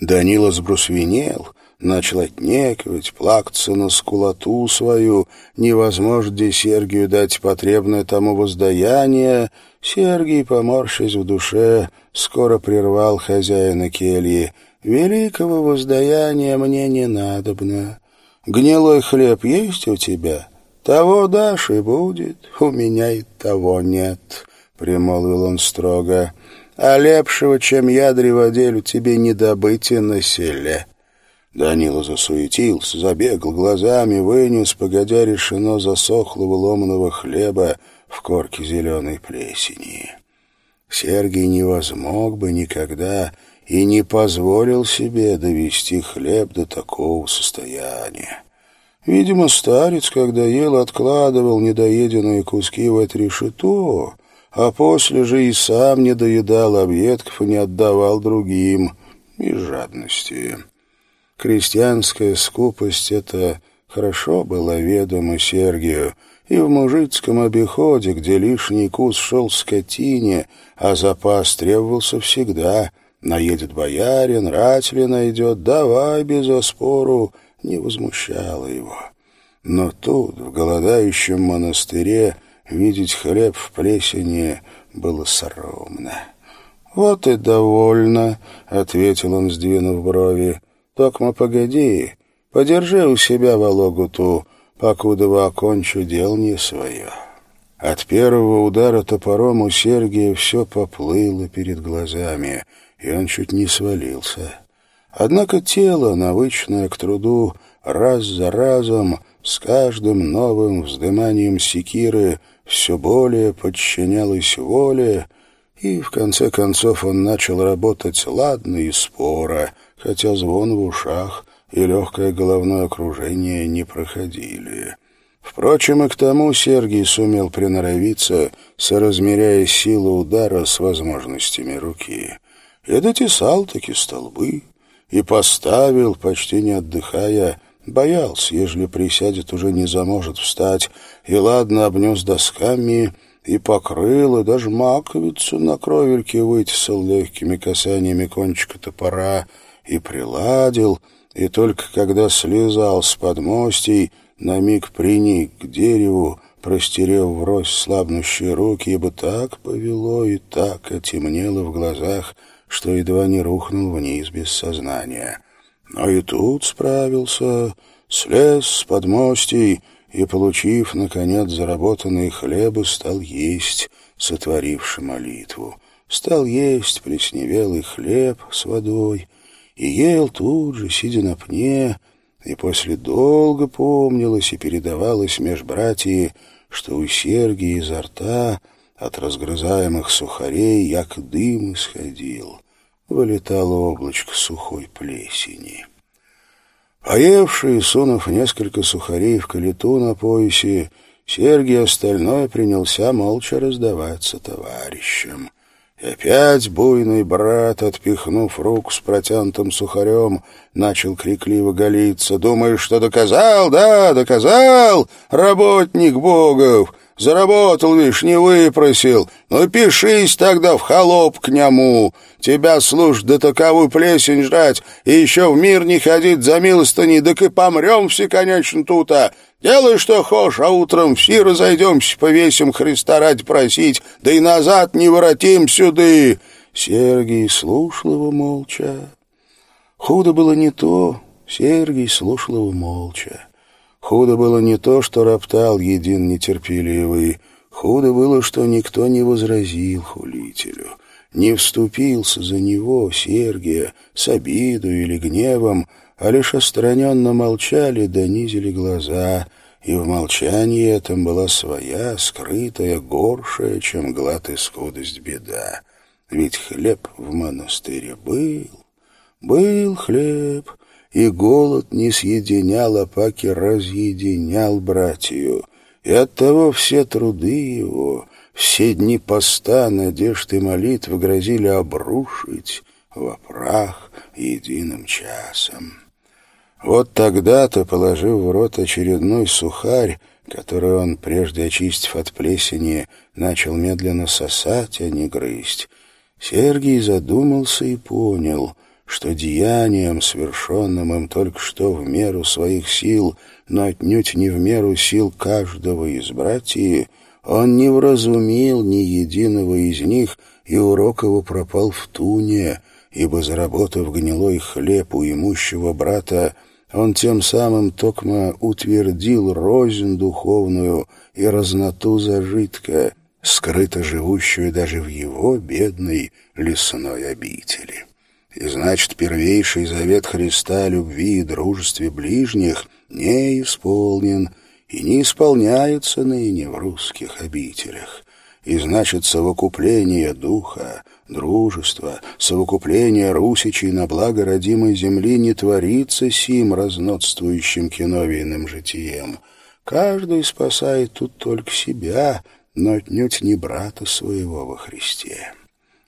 Данила сбрусвенел, начал отнекивать, плакаться на скулоту свою, невозможно Сергию дать потребное тому воздаяние, Сергий, поморщись в душе, скоро прервал хозяина кельи. «Великого воздаяния мне не надобно. Гнилой хлеб есть у тебя? Того дашь и будет, у меня и того нет», — примолвил он строго. «А лепшего, чем я, древоделю, тебе не добыть и на селе». Данила засуетился, забегал глазами, вынес, погодя решено засохлого ломаного хлеба в корке зеленой плесени. Сергий не возмог бы никогда и не позволил себе довести хлеб до такого состояния. Видимо, старец, когда ел, откладывал недоеденные куски в это решето, а после же и сам не доедал объедков и не отдавал другим из жадности. Крестьянская скупость — это хорошо было ведомо Сергию, и в мужицком обиходе, где лишний кус шел скотине, а запас требовался всегда, наедет боярин, рать ли найдет, давай без оспору, не возмущало его. Но тут, в голодающем монастыре, видеть хлеб в плесени было срамно. «Вот и довольно», — ответил он, сдвинув брови. Токма погоди, подержи у себя Вологу ту, покуда вы окончу дел не свое». От первого удара топором у Сергия все поплыло перед глазами, и он чуть не свалился. Однако тело, навычное к труду, раз за разом, с каждым новым вздыманием секиры, все более подчинялось воле, и в конце концов он начал работать ладно и споро, хотя звон в ушах и легкое головное окружение не проходили. Впрочем, и к тому Сергий сумел приноровиться, соразмеряя силу удара с возможностями руки. И дотесал таки столбы, и поставил, почти не отдыхая, боялся, ежели присядет, уже не заможет встать, и ладно обнес досками и покрыл, и даже маковицу на кровельке вытесал легкими касаниями кончика топора — и приладил, и только когда слезал с подмостей, на миг приник к дереву, простерев врозь слабнущие руки, ибо так повело и так отемнело в глазах, что едва не рухнул вниз без сознания. Но и тут справился, слез с подмостей и, получив, наконец, заработанные хлебы, стал есть, сотворивши молитву. Стал есть плесневелый хлеб с водой, и ел тут же, сидя на пне, и после долго помнилось и передавалось меж братьями, что у Сергия изо рта от разгрызаемых сухарей як дым исходил, вылетало облачко сухой плесени. Поевший, сунув несколько сухарей в калиту на поясе, Сергий остальное принялся молча раздаваться товарищам. И опять буйный брат, отпихнув руку с протянутым сухарем, начал крикливо голиться. «Думаешь, что доказал? Да, доказал! Работник Богов! Заработал, видишь, не выпросил. Ну, пишись тогда в холоп к нему. Тебя, слушай, да таковую плесень жрать, и еще в мир не ходить за милостыней, так и помрем все, конечно, тут-а. Делай, что хочешь, а утром все разойдемся, повесим Христа ради просить, да и назад не воротим сюды». Сергий слушал его молча. Худо было не то, Сергий слушал его молча. Худо было не то, что роптал един нетерпеливый, худо было, что никто не возразил хулителю, не вступился за него, Сергия, с обиду или гневом, а лишь остраненно молчали, донизили глаза, и в молчании этом была своя, скрытая, горшая, чем глад и скудость беда. Ведь хлеб в монастыре был, был хлеб, и голод не съединял, а паки разъединял братью. И оттого все труды его, все дни поста, надежд и молитв грозили обрушить во прах единым часом. Вот тогда-то, положив в рот очередной сухарь, который он, прежде очистив от плесени, начал медленно сосать, а не грызть, Сергий задумался и понял — что деянием, совершенным им только что в меру своих сил, но отнюдь не в меру сил каждого из братьев, он не вразумил ни единого из них, и урок его пропал в туне, ибо, заработав гнилой хлеб у имущего брата, он тем самым токмо утвердил рознь духовную и разноту зажитка, скрыто живущую даже в его бедной лесной обители. И значит, первейший завет Христа о любви и дружестве ближних не исполнен и не исполняется ныне в русских обителях. И значит, совокупление духа, дружества, совокупление русичей на благо родимой земли не творится сим разнотствующим киновийным житием. Каждый спасает тут только себя, но отнюдь не брата своего во Христе.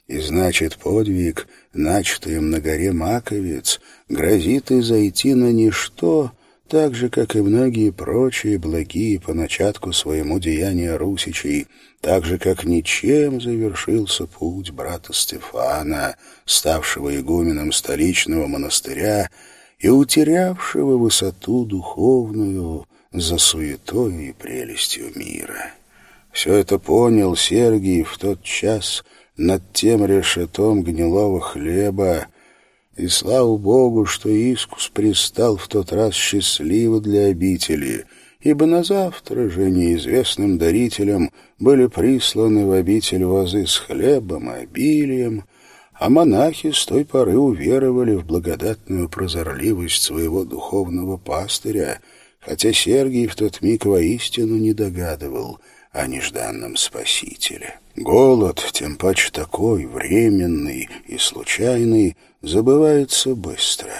И значит, подвиг, начатый им на горе Маковец, грозит и зайти на ничто, так же, как и многие прочие благие по начатку своему деяния русичей, так же, как ничем завершился путь брата Стефана, ставшего игуменом столичного монастыря и утерявшего высоту духовную за суетой и прелестью мира. Все это понял Сергий в тот час, над тем решетом гнилого хлеба, и слава Богу, что Искус пристал в тот раз счастливо для обители, ибо на завтра же неизвестным дарителям были присланы в обитель вазы с хлебом и обилием, а монахи с той поры уверовали в благодатную прозорливость своего духовного пастыря, хотя Сергий в тот миг воистину не догадывал — о нежданном спасителе. Голод, тем паче такой, временный и случайный, забывается быстро.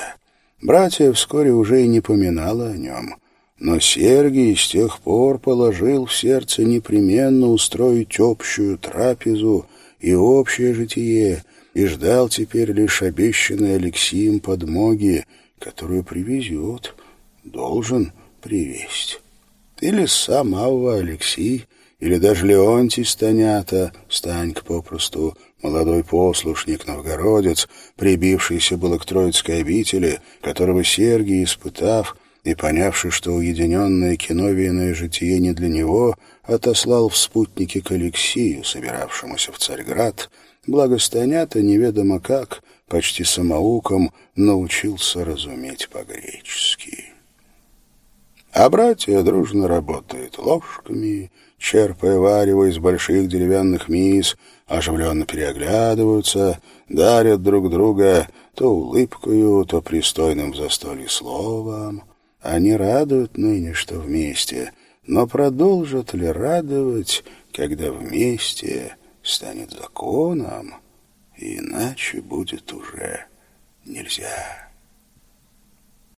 Братья вскоре уже и не поминала о нем. Но Сергий с тех пор положил в сердце непременно устроить общую трапезу и общее житие, и ждал теперь лишь обещанной Алексием подмоги, которую привезет, должен привезть. Или сам Авва Алексей или даже Леонтий Станята, Станька попросту, молодой послушник-новгородец, прибившийся было к Троицкой обители, которого Сергий, испытав и понявший, что уединенное киновийное житие не для него, отослал в спутники к Алексию, собиравшемуся в Царьград, благо Станята неведомо как, почти самоуком, научился разуметь по-гречески. А братья дружно работают ложками, черпая варево из больших деревянных мис, оживленно переглядываются, дарят друг друга то улыбкою, то пристойным в застолье словом. Они радуют ныне, что вместе, но продолжат ли радовать, когда вместе станет законом, иначе будет уже нельзя.